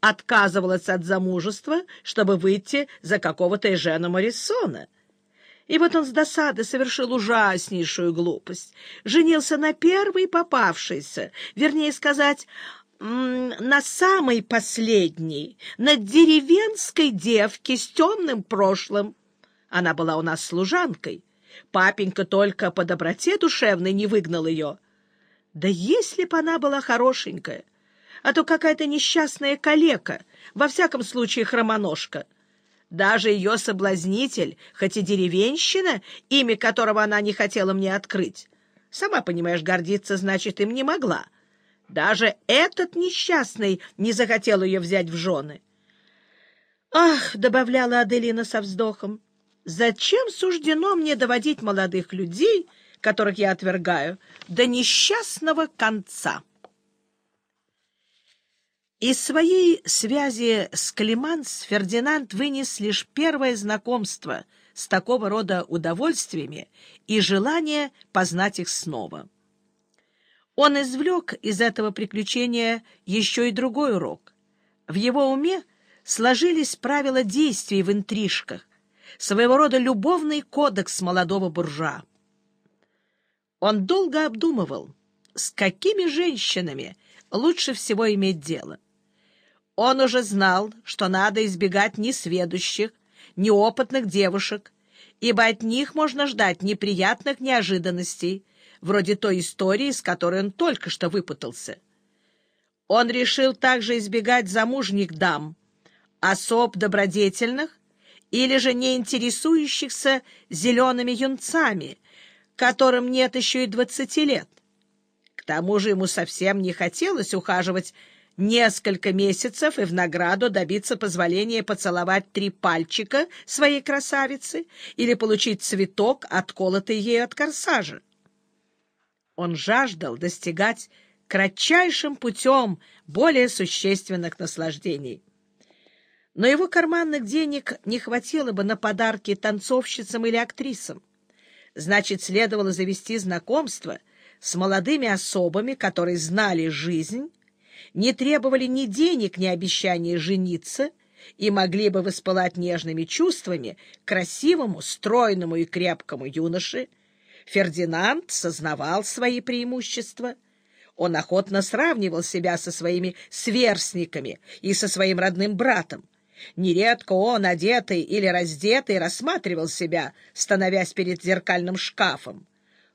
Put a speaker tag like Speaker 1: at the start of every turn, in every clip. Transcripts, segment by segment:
Speaker 1: отказывалась от замужества, чтобы выйти за какого-то Эжена Морисона. И вот он с досады совершил ужаснейшую глупость. Женился на первой попавшейся, вернее сказать, на самой последней, на деревенской девке с темным прошлым. Она была у нас служанкой. Папенька только по доброте душевной не выгнал ее. Да если б она была хорошенькая, а то какая-то несчастная калека, во всяком случае хромоножка. Даже ее соблазнитель, хоть и деревенщина, имя которого она не хотела мне открыть, сама, понимаешь, гордиться, значит, им не могла. Даже этот несчастный не захотел ее взять в жены. «Ах!» — добавляла Аделина со вздохом. «Зачем суждено мне доводить молодых людей, которых я отвергаю, до несчастного конца?» Из своей связи с Климанс Фердинанд вынес лишь первое знакомство с такого рода удовольствиями и желание познать их снова. Он извлек из этого приключения еще и другой урок. В его уме сложились правила действий в интрижках, своего рода любовный кодекс молодого буржуа. Он долго обдумывал, с какими женщинами лучше всего иметь дело. Он уже знал, что надо избегать несведущих, неопытных девушек, ибо от них можно ждать неприятных неожиданностей, вроде той истории, с которой он только что выпутался. Он решил также избегать замужних дам, особ добродетельных или же не интересующихся зелеными юнцами, которым нет еще и двадцати лет. К тому же ему совсем не хотелось ухаживать несколько месяцев и в награду добиться позволения поцеловать три пальчика своей красавицы или получить цветок, отколотый ею от корсажа. Он жаждал достигать кратчайшим путем более существенных наслаждений. Но его карманных денег не хватило бы на подарки танцовщицам или актрисам. Значит, следовало завести знакомство с молодыми особами, которые знали жизнь, не требовали ни денег, ни обещания жениться и могли бы воспылать нежными чувствами красивому, стройному и крепкому юноше, Фердинанд сознавал свои преимущества. Он охотно сравнивал себя со своими сверстниками и со своим родным братом. Нередко он, одетый или раздетый, рассматривал себя, становясь перед зеркальным шкафом.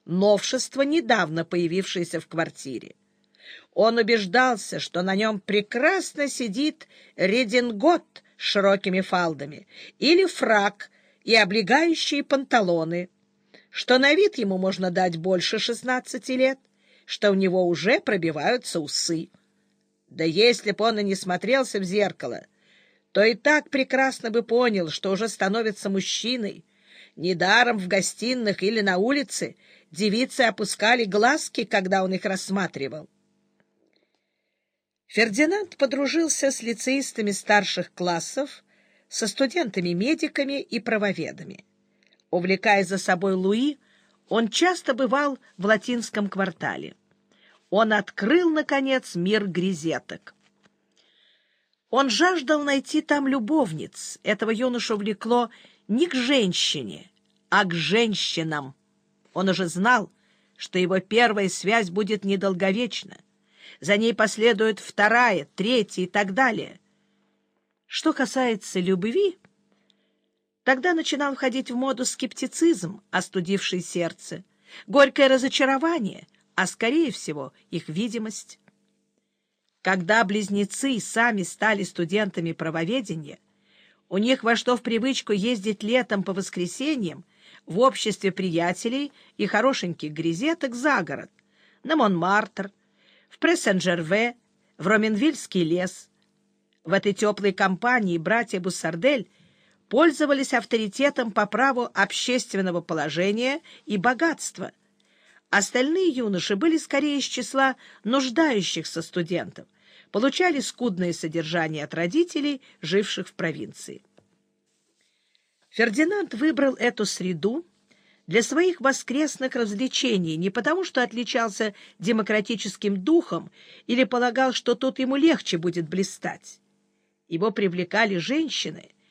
Speaker 1: Новшество, недавно появившееся в квартире. Он убеждался, что на нем прекрасно сидит редингот с широкими фалдами или фрак и облегающие панталоны, что на вид ему можно дать больше шестнадцати лет, что у него уже пробиваются усы. Да если б он и не смотрелся в зеркало, то и так прекрасно бы понял, что уже становится мужчиной. Недаром в гостиных или на улице девицы опускали глазки, когда он их рассматривал. Фердинанд подружился с лицеистами старших классов, со студентами-медиками и правоведами. Увлекая за собой Луи, он часто бывал в латинском квартале. Он открыл, наконец, мир грезеток. Он жаждал найти там любовниц. Этого юношу влекло не к женщине, а к женщинам. Он уже знал, что его первая связь будет недолговечна за ней последует вторая, третья и так далее. Что касается любви, тогда начинал входить в моду скептицизм, остудивший сердце, горькое разочарование, а, скорее всего, их видимость. Когда близнецы сами стали студентами правоведения, у них вошло в привычку ездить летом по воскресеньям в обществе приятелей и хорошеньких грезеток за город, на Монмартр, в Прессен-Жерве, в Роменвильский лес. В этой теплой компании братья Буссардель пользовались авторитетом по праву общественного положения и богатства. Остальные юноши были скорее из числа нуждающихся студентов, получали скудное содержание от родителей, живших в провинции. Фердинанд выбрал эту среду, для своих воскресных развлечений не потому, что отличался демократическим духом или полагал, что тут ему легче будет блистать. его привлекали женщины,